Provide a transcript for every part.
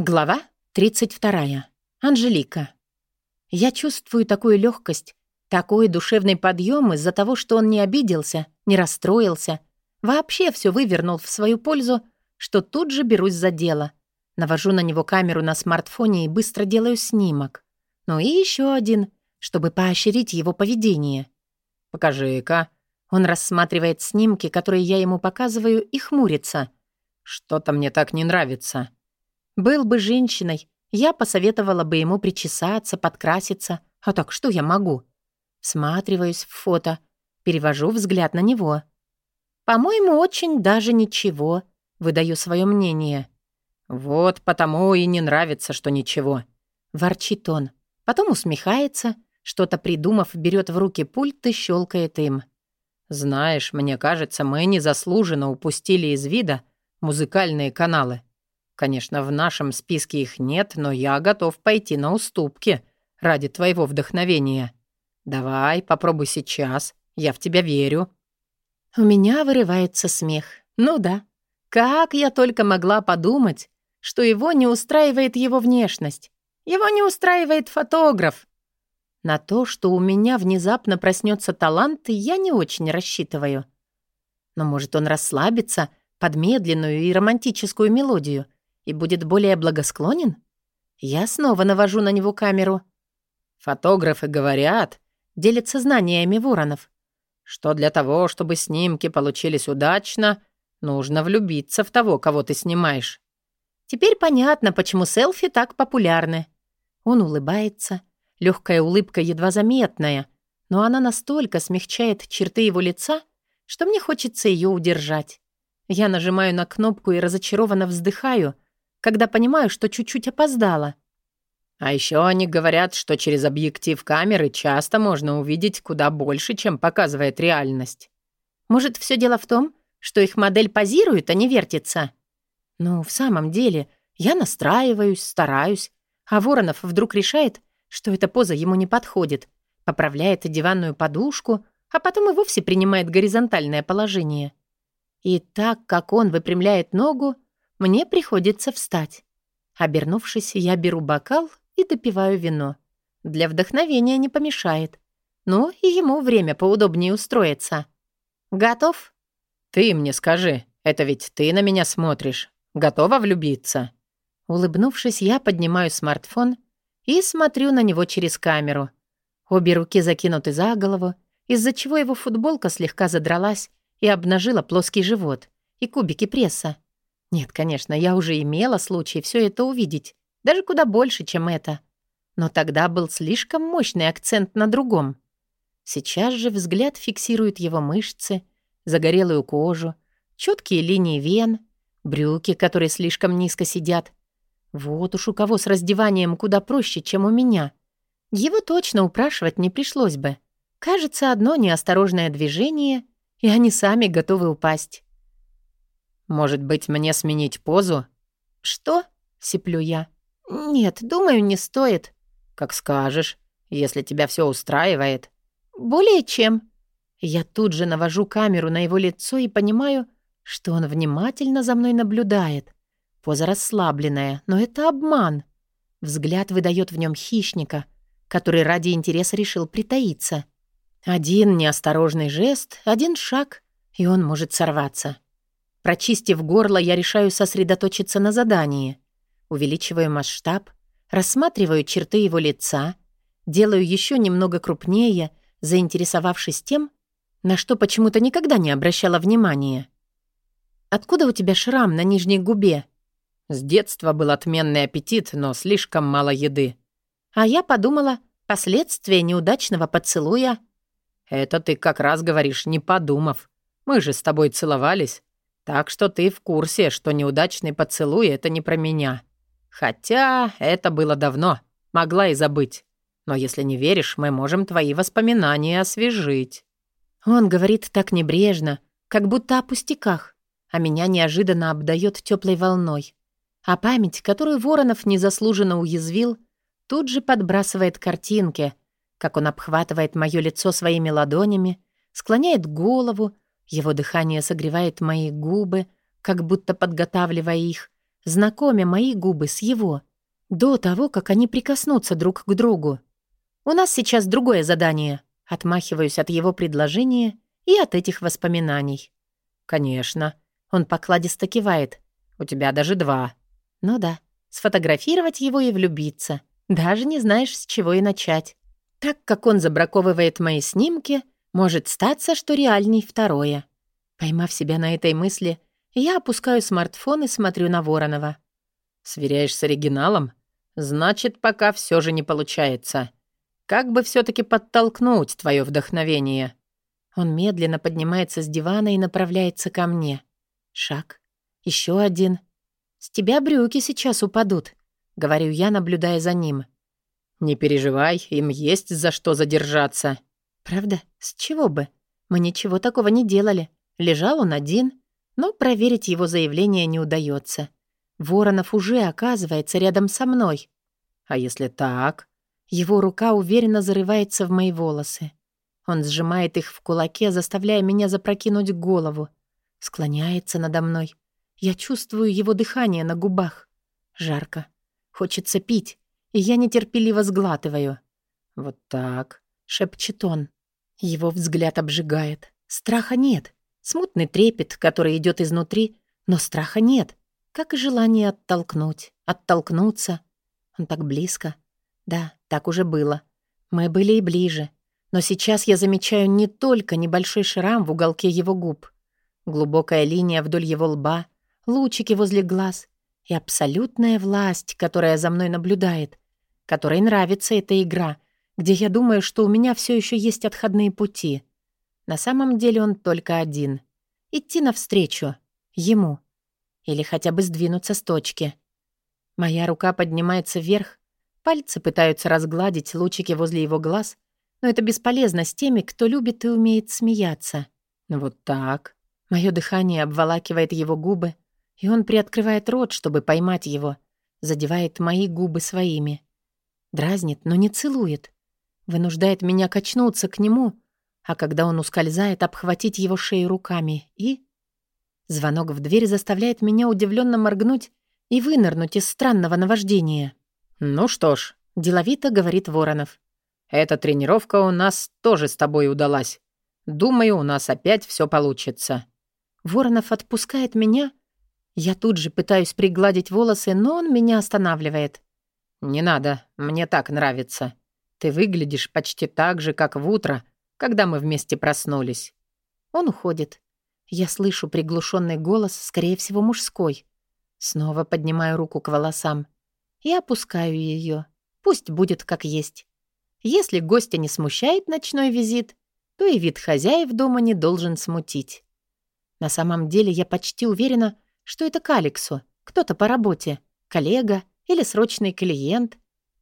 Глава 32. Анжелика. Я чувствую такую легкость, такой душевный подъем из-за того, что он не обиделся, не расстроился, вообще все вывернул в свою пользу, что тут же берусь за дело. Навожу на него камеру на смартфоне и быстро делаю снимок. Ну и еще один, чтобы поощрить его поведение. «Покажи-ка». Он рассматривает снимки, которые я ему показываю, и хмурится. «Что-то мне так не нравится». Был бы женщиной, я посоветовала бы ему причесаться, подкраситься. А так что я могу? Сматриваюсь в фото, перевожу взгляд на него. По-моему, очень даже ничего, выдаю свое мнение. Вот потому и не нравится, что ничего. Ворчит он. Потом усмехается, что-то придумав, берет в руки пульт и щелкает им. Знаешь, мне кажется, мы незаслуженно упустили из вида музыкальные каналы. Конечно, в нашем списке их нет, но я готов пойти на уступки ради твоего вдохновения. Давай, попробуй сейчас. Я в тебя верю». У меня вырывается смех. Ну да. Как я только могла подумать, что его не устраивает его внешность. Его не устраивает фотограф. На то, что у меня внезапно проснется талант, я не очень рассчитываю. Но может он расслабится под медленную и романтическую мелодию — и будет более благосклонен? Я снова навожу на него камеру. Фотографы говорят, делятся знаниями воронов, что для того, чтобы снимки получились удачно, нужно влюбиться в того, кого ты снимаешь. Теперь понятно, почему селфи так популярны. Он улыбается, легкая улыбка едва заметная, но она настолько смягчает черты его лица, что мне хочется ее удержать. Я нажимаю на кнопку и разочарованно вздыхаю — когда понимаю, что чуть-чуть опоздала. А еще они говорят, что через объектив камеры часто можно увидеть куда больше, чем показывает реальность. Может, все дело в том, что их модель позирует, а не вертится? Ну, в самом деле, я настраиваюсь, стараюсь, а Воронов вдруг решает, что эта поза ему не подходит, поправляет диванную подушку, а потом и вовсе принимает горизонтальное положение. И так как он выпрямляет ногу, мне приходится встать. Обернувшись, я беру бокал и допиваю вино. Для вдохновения не помешает. Ну, и ему время поудобнее устроиться. Готов? Ты мне скажи, это ведь ты на меня смотришь. Готова влюбиться? Улыбнувшись, я поднимаю смартфон и смотрю на него через камеру. Обе руки закинуты за голову, из-за чего его футболка слегка задралась и обнажила плоский живот и кубики пресса. Нет, конечно, я уже имела случай все это увидеть, даже куда больше, чем это. Но тогда был слишком мощный акцент на другом. Сейчас же взгляд фиксирует его мышцы, загорелую кожу, четкие линии вен, брюки, которые слишком низко сидят. Вот уж у кого с раздеванием куда проще, чем у меня. Его точно упрашивать не пришлось бы. Кажется, одно неосторожное движение, и они сами готовы упасть. «Может быть, мне сменить позу?» «Что?» — сиплю я. «Нет, думаю, не стоит». «Как скажешь, если тебя все устраивает». «Более чем». Я тут же навожу камеру на его лицо и понимаю, что он внимательно за мной наблюдает. Поза расслабленная, но это обман. Взгляд выдает в нем хищника, который ради интереса решил притаиться. Один неосторожный жест, один шаг, и он может сорваться. Прочистив горло, я решаю сосредоточиться на задании. Увеличиваю масштаб, рассматриваю черты его лица, делаю еще немного крупнее, заинтересовавшись тем, на что почему-то никогда не обращала внимания. «Откуда у тебя шрам на нижней губе?» «С детства был отменный аппетит, но слишком мало еды». А я подумала, последствия неудачного поцелуя. «Это ты как раз говоришь, не подумав. Мы же с тобой целовались. Так что ты в курсе, что неудачный поцелуй — это не про меня. Хотя это было давно, могла и забыть. Но если не веришь, мы можем твои воспоминания освежить». Он говорит так небрежно, как будто о пустяках, а меня неожиданно обдает теплой волной. А память, которую Воронов незаслуженно уязвил, тут же подбрасывает картинки, как он обхватывает мое лицо своими ладонями, склоняет голову, его дыхание согревает мои губы, как будто подготавливая их, знакомя мои губы с его, до того, как они прикоснутся друг к другу. «У нас сейчас другое задание», — отмахиваюсь от его предложения и от этих воспоминаний. «Конечно». Он покладисто кивает. «У тебя даже два». «Ну да, сфотографировать его и влюбиться. Даже не знаешь, с чего и начать. Так как он забраковывает мои снимки, может статься, что реальней второе». Поймав себя на этой мысли, я опускаю смартфон и смотрю на Воронова. «Сверяешь с оригиналом? Значит, пока все же не получается. Как бы все таки подтолкнуть твое вдохновение?» Он медленно поднимается с дивана и направляется ко мне. Шаг. Еще один. «С тебя брюки сейчас упадут», — говорю я, наблюдая за ним. «Не переживай, им есть за что задержаться». «Правда? С чего бы? Мы ничего такого не делали. Лежал он один, но проверить его заявление не удается. Воронов уже оказывается рядом со мной. А если так?» Его рука уверенно зарывается в мои волосы. Он сжимает их в кулаке, заставляя меня запрокинуть голову. Склоняется надо мной. Я чувствую его дыхание на губах. Жарко. Хочется пить, и я нетерпеливо сглатываю. «Вот так», — шепчет он. Его взгляд обжигает. Страха нет. Смутный трепет, который идет изнутри, но страха нет. Как и желание оттолкнуть, оттолкнуться. Он так близко. Да, так уже было. Мы были и ближе. Но сейчас я замечаю не только небольшой шрам в уголке его губ, глубокая линия вдоль его лба, лучики возле глаз и абсолютная власть, которая за мной наблюдает, которой нравится эта игра, где я думаю, что у меня все еще есть отходные пути. На самом деле он только один. Идти навстречу. Ему. Или хотя бы сдвинуться с точки. Моя рука поднимается вверх, пальцы пытаются разгладить лучики возле его глаз — но это бесполезно с теми, кто любит и умеет смеяться. Вот так. Мое дыхание обволакивает его губы, и он приоткрывает рот, чтобы поймать его, задевает мои губы своими. Дразнит, но не целует. Вынуждает меня качнуться к нему, а когда он ускользает, обхватить его шею руками. И... Звонок в дверь заставляет меня удивленно моргнуть и вынырнуть из странного наваждения. «Ну что ж», — деловито говорит Воронов. Эта тренировка у нас тоже с тобой удалась. Думаю, у нас опять все получится». Воронов отпускает меня. Я тут же пытаюсь пригладить волосы, но он меня останавливает. «Не надо, мне так нравится. Ты выглядишь почти так же, как в утро, когда мы вместе проснулись». Он уходит. Я слышу приглушенный голос, скорее всего, мужской. Снова поднимаю руку к волосам и опускаю ее. Пусть будет как есть. Если гостя не смущает ночной визит, то и вид хозяев дома не должен смутить. На самом деле я почти уверена, что это к Алексу, кто-то по работе, коллега или срочный клиент,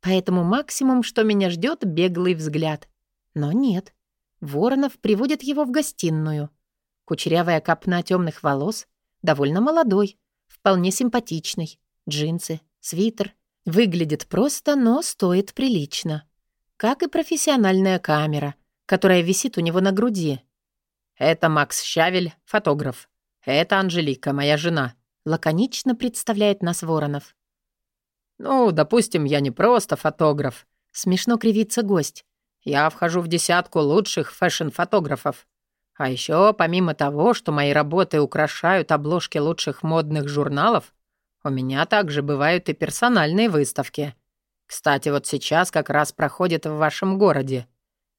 поэтому максимум, что меня ждет, беглый взгляд. Но нет. Воронов приводит его в гостиную. Кучерявая копна темных волос, довольно молодой, вполне симпатичный, джинсы, свитер. Выглядит просто, но стоит прилично как и профессиональная камера, которая висит у него на груди. «Это Макс Щавель, фотограф. Это Анжелика, моя жена», — лаконично представляет нас Воронов. «Ну, допустим, я не просто фотограф», — смешно кривится гость. «Я вхожу в десятку лучших фэшн-фотографов. А еще, помимо того, что мои работы украшают обложки лучших модных журналов, у меня также бывают и персональные выставки». Кстати, вот сейчас как раз проходит в вашем городе.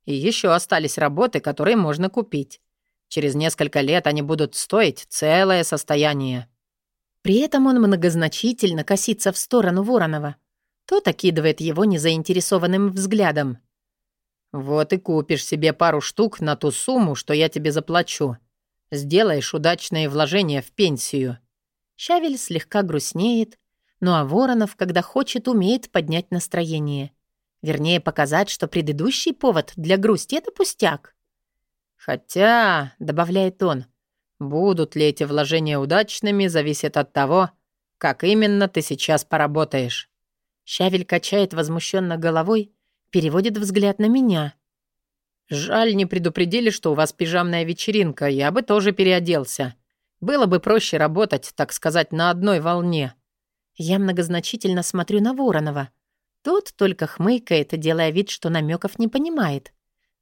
И еще остались работы, которые можно купить. Через несколько лет они будут стоить целое состояние». При этом он многозначительно косится в сторону Воронова. Тот окидывает его незаинтересованным взглядом. «Вот и купишь себе пару штук на ту сумму, что я тебе заплачу. Сделаешь удачные вложения в пенсию». Щавель слегка грустнеет, ну а Воронов, когда хочет, умеет поднять настроение. Вернее, показать, что предыдущий повод для грусти — это пустяк. «Хотя», — добавляет он, — «будут ли эти вложения удачными, зависит от того, как именно ты сейчас поработаешь». Щавель качает возмущенно головой, переводит взгляд на меня. «Жаль, не предупредили, что у вас пижамная вечеринка, я бы тоже переоделся. Было бы проще работать, так сказать, на одной волне». Я многозначительно смотрю на Воронова. Тот только хмыкает, делая вид, что намеков не понимает.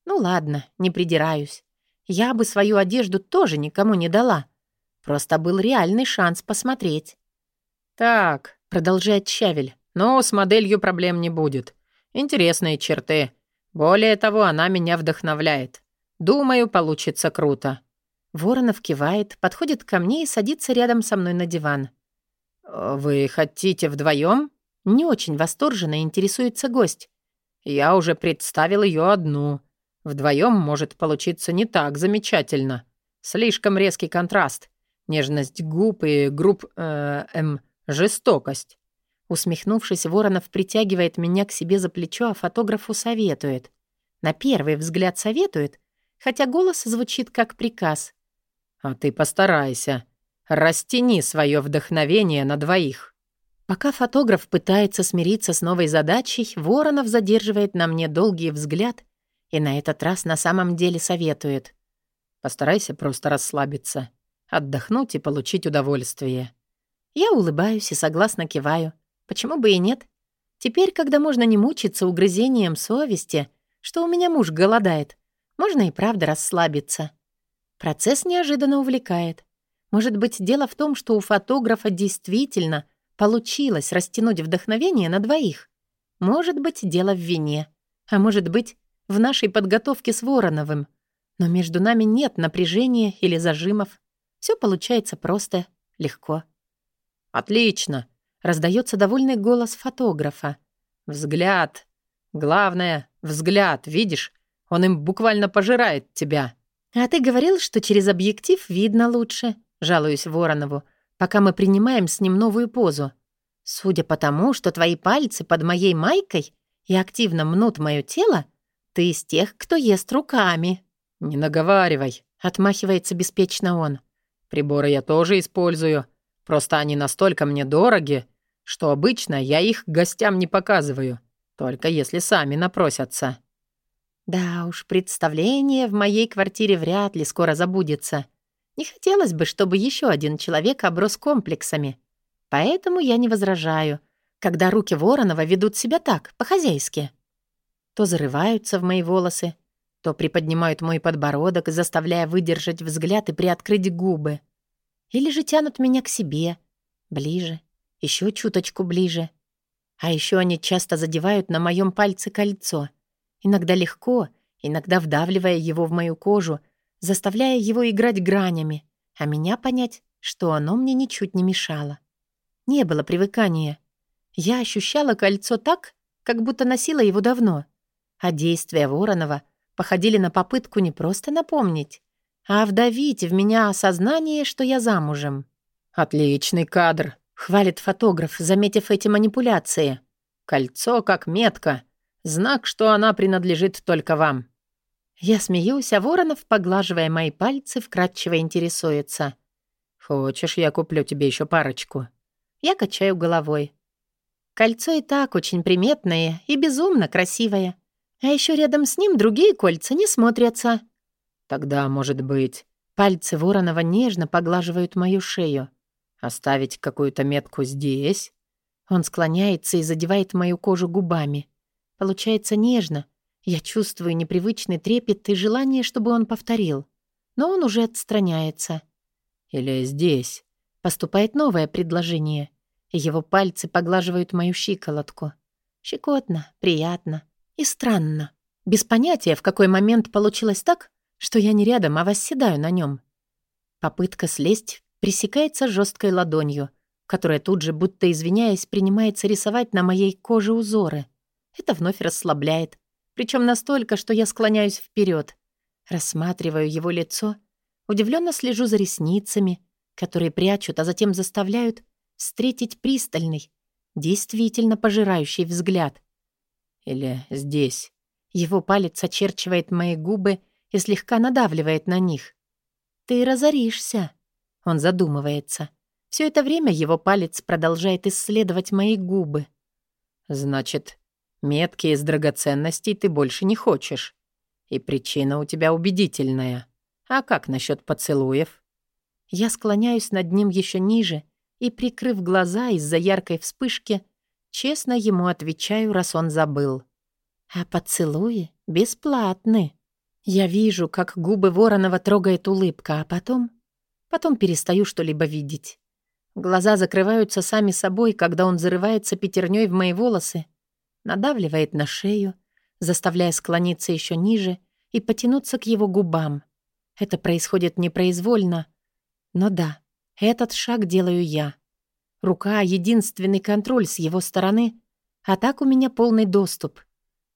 Ну ладно, не придираюсь. Я бы свою одежду тоже никому не дала. Просто был реальный шанс посмотреть. «Так», — продолжает Щавель, «но с моделью проблем не будет. Интересные черты. Более того, она меня вдохновляет. Думаю, получится круто». Воронов кивает, подходит ко мне и садится рядом со мной на диван. «Вы хотите вдвоем? Не очень восторженно интересуется гость. «Я уже представил ее одну. Вдвоем может получиться не так замечательно. Слишком резкий контраст. Нежность губ и групп... Э, эм, жестокость». Усмехнувшись, Воронов притягивает меня к себе за плечо, а фотографу советует. На первый взгляд советует, хотя голос звучит как приказ. «А ты постарайся. Растяни свое вдохновение на двоих». Пока фотограф пытается смириться с новой задачей, Воронов задерживает на мне долгий взгляд и на этот раз на самом деле советует. «Постарайся просто расслабиться, отдохнуть и получить удовольствие». Я улыбаюсь и согласно киваю. Почему бы и нет? Теперь, когда можно не мучиться угрызением совести, что у меня муж голодает, можно и правда расслабиться. Процесс неожиданно увлекает. Может быть, дело в том, что у фотографа действительно получилось растянуть вдохновение на двоих. Может быть, дело в вине. А может быть, в нашей подготовке с Вороновым. Но между нами нет напряжения или зажимов. Все получается просто, легко. «Отлично!» — раздается довольный голос фотографа. «Взгляд. Главное — взгляд, видишь? Он им буквально пожирает тебя». «А ты говорил, что через объектив видно лучше», — жалуюсь Воронову, пока мы принимаем с ним новую позу. «Судя по тому, что твои пальцы под моей майкой и активно мнут мое тело, ты из тех, кто ест руками». «Не наговаривай», — отмахивается беспечно он. «Приборы я тоже использую. Просто они настолько мне дороги, что обычно я их гостям не показываю, только если сами напросятся». Да уж, представление в моей квартире вряд ли скоро забудется. Не хотелось бы, чтобы еще один человек оброс комплексами. Поэтому я не возражаю, когда руки Воронова ведут себя так, по-хозяйски. То зарываются в мои волосы, то приподнимают мой подбородок, заставляя выдержать взгляд и приоткрыть губы. Или же тянут меня к себе, ближе, еще чуточку ближе. А еще они часто задевают на моем пальце кольцо — Иногда легко, иногда вдавливая его в мою кожу, заставляя его играть гранями, а меня понять, что оно мне ничуть не мешало. Не было привыкания. Я ощущала кольцо так, как будто носила его давно. А действия Воронова походили на попытку не просто напомнить, а вдавить в меня осознание, что я замужем. «Отличный кадр», — хвалит фотограф, заметив эти манипуляции. «Кольцо как метка. Знак, что она принадлежит только вам». Я смеюсь, а Воронов, поглаживая мои пальцы, вкратчиво интересуется. «Хочешь, я куплю тебе еще парочку?» Я качаю головой. Кольцо и так очень приметное и безумно красивое. А еще рядом с ним другие кольца не смотрятся. Тогда, может быть... Пальцы Воронова нежно поглаживают мою шею. Оставить какую-то метку здесь? Он склоняется и задевает мою кожу губами. Получается нежно. Я чувствую непривычный трепет и желание, чтобы он повторил. Но он уже отстраняется. Или здесь. Поступает новое предложение. Его пальцы поглаживают мою щиколотку. Щекотно, приятно и странно. Без понятия, в какой момент получилось так, что я не рядом, а восседаю на нем. Попытка слезть пресекается жесткой ладонью, которая тут же, будто извиняясь, принимается рисовать на моей коже узоры — это вновь расслабляет. Причем настолько, что я склоняюсь вперед, Рассматриваю его лицо, удивленно слежу за ресницами, которые прячут, а затем заставляют встретить пристальный, действительно пожирающий взгляд. Или здесь. Его палец очерчивает мои губы и слегка надавливает на них. «Ты разоришься», — он задумывается. Все это время его палец продолжает исследовать мои губы. «Значит, Метки из драгоценностей ты больше не хочешь. И причина у тебя убедительная. А как насчет поцелуев? Я склоняюсь над ним еще ниже и, прикрыв глаза из-за яркой вспышки, честно ему отвечаю, раз он забыл. А поцелуи бесплатны. Я вижу, как губы Воронова трогает улыбка, а потом... Потом перестаю что-либо видеть. Глаза закрываются сами собой, когда он зарывается пятерней в мои волосы, надавливает на шею, заставляя склониться еще ниже и потянуться к его губам. Это происходит непроизвольно, но да, этот шаг делаю я. Рука — единственный контроль с его стороны, а так у меня полный доступ.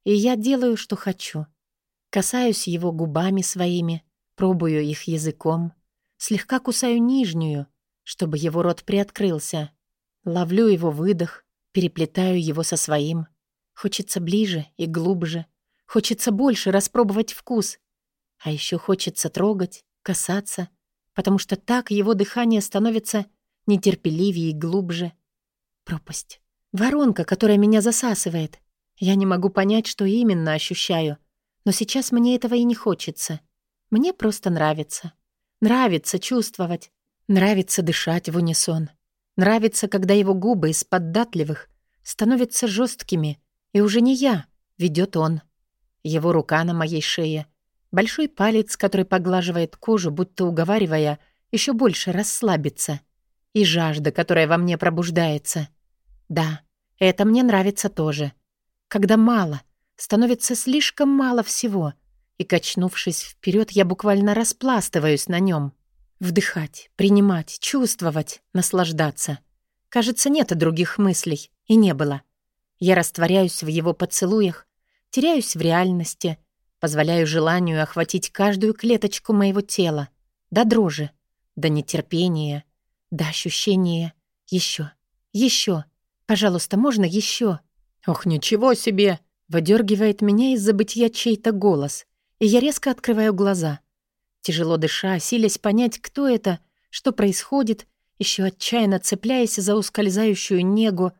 И я делаю, что хочу. Касаюсь его губами своими, пробую их языком, слегка кусаю нижнюю, чтобы его рот приоткрылся. Ловлю его выдох, переплетаю его со своим. Хочется ближе и глубже. Хочется больше распробовать вкус. А еще хочется трогать, касаться — потому что так его дыхание становится нетерпеливее и глубже. Пропасть. Воронка, которая меня засасывает. Я не могу понять, что именно ощущаю. Но сейчас мне этого и не хочется. Мне просто нравится. Нравится чувствовать. Нравится дышать в унисон. Нравится, когда его губы из поддатливых становятся жесткими, и уже не я, ведет он. Его рука на моей шее — Большой палец, который поглаживает кожу, будто уговаривая еще больше расслабиться. И жажда, которая во мне пробуждается. Да, это мне нравится тоже. Когда мало, становится слишком мало всего, и, качнувшись вперед, я буквально распластываюсь на нем. Вдыхать, принимать, чувствовать, наслаждаться. Кажется, нет других мыслей, и не было. Я растворяюсь в его поцелуях, теряюсь в реальности — Позволяю желанию охватить каждую клеточку моего тела. До дрожи, до нетерпения, до ощущения. Еще, еще. Пожалуйста, можно еще? Ох, ничего себе! Выдергивает меня из забытия чей-то голос, и я резко открываю глаза. Тяжело дыша, силясь понять, кто это, что происходит, еще отчаянно цепляясь за ускользающую негу,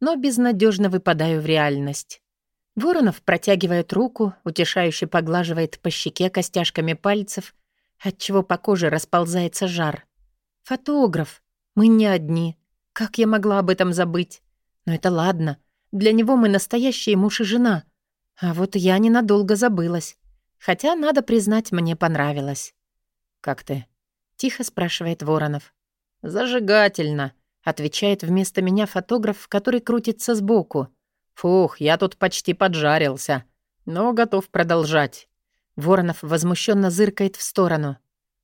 но безнадежно выпадаю в реальность. Воронов протягивает руку, утешающе поглаживает по щеке костяшками пальцев, отчего по коже расползается жар. «Фотограф. Мы не одни. Как я могла об этом забыть? Но это ладно. Для него мы настоящие муж и жена. А вот я ненадолго забылась. Хотя, надо признать, мне понравилось». «Как ты?» — тихо спрашивает Воронов. «Зажигательно», — отвечает вместо меня фотограф, который крутится сбоку. «Фух, я тут почти поджарился, но готов продолжать». Воронов возмущенно зыркает в сторону.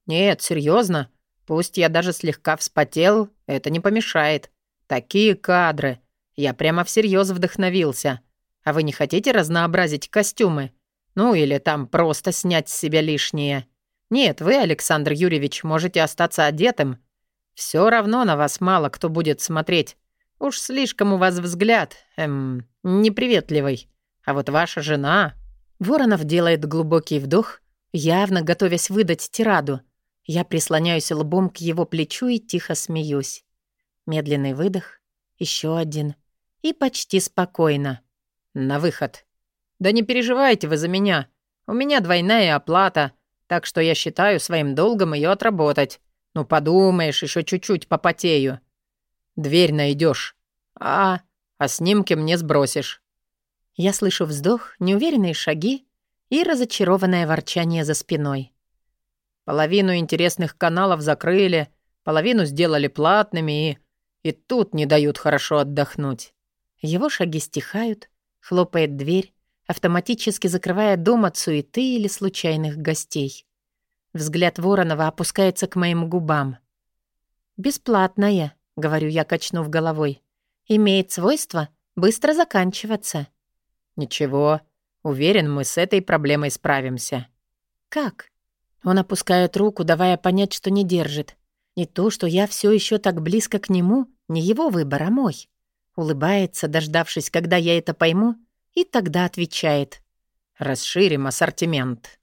«Нет, серьезно. Пусть я даже слегка вспотел, это не помешает. Такие кадры. Я прямо всерьез вдохновился. А вы не хотите разнообразить костюмы? Ну или там просто снять с себя лишнее? Нет, вы, Александр Юрьевич, можете остаться одетым. Все равно на вас мало кто будет смотреть. Уж слишком у вас взгляд, эм, неприветливый. А вот ваша жена...» Воронов делает глубокий вдох, явно готовясь выдать тираду. Я прислоняюсь лбом к его плечу и тихо смеюсь. Медленный выдох, еще один. И почти спокойно. На выход. «Да не переживайте вы за меня. У меня двойная оплата, так что я считаю своим долгом ее отработать. Ну, подумаешь, еще чуть-чуть попотею. Дверь найдешь. А, а снимки мне сбросишь. Я слышу вздох, неуверенные шаги и разочарованное ворчание за спиной. Половину интересных каналов закрыли, половину сделали платными и... И тут не дают хорошо отдохнуть. Его шаги стихают, хлопает дверь, автоматически закрывая дом от суеты или случайных гостей. Взгляд Воронова опускается к моим губам. «Бесплатная», говорю я, качнув головой, имеет свойство быстро заканчиваться. Ничего, уверен, мы с этой проблемой справимся. Как? Он опускает руку, давая понять, что не держит. Не то, что я все еще так близко к нему, не его выбор, а мой. Улыбается, дождавшись, когда я это пойму, и тогда отвечает. Расширим ассортимент.